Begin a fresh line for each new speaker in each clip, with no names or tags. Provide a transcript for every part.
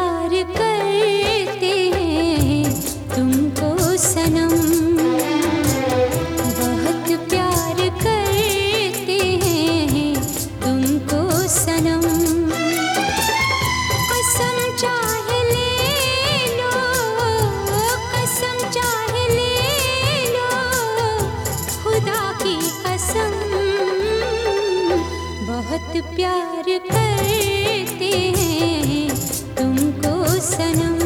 प्यार करते हैं तुमको सनम। बहुत प्यार करते हैं तुमको सनम। कसम ले कसम लो, खुदा की कसम। बहुत प्यार करते हैं तुमको सनम।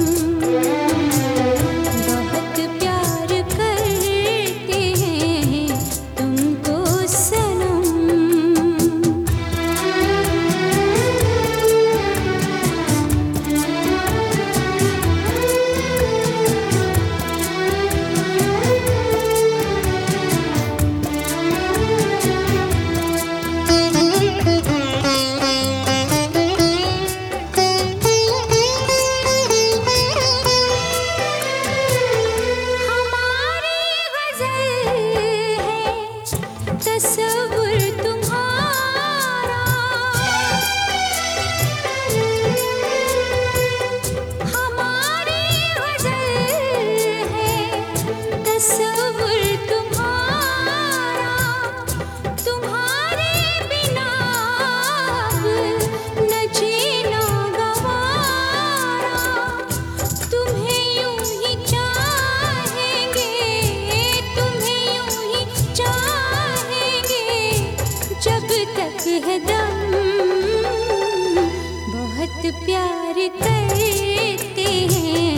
है तक है दम। बहुत प्यार करते हैं।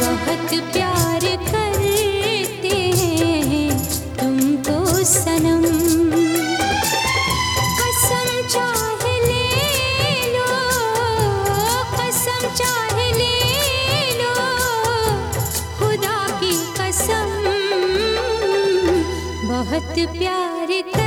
बहुत प्यार करते तुमको सनम। कसम ले कसम लो। खुदा की कसम, बहुत प्यार कर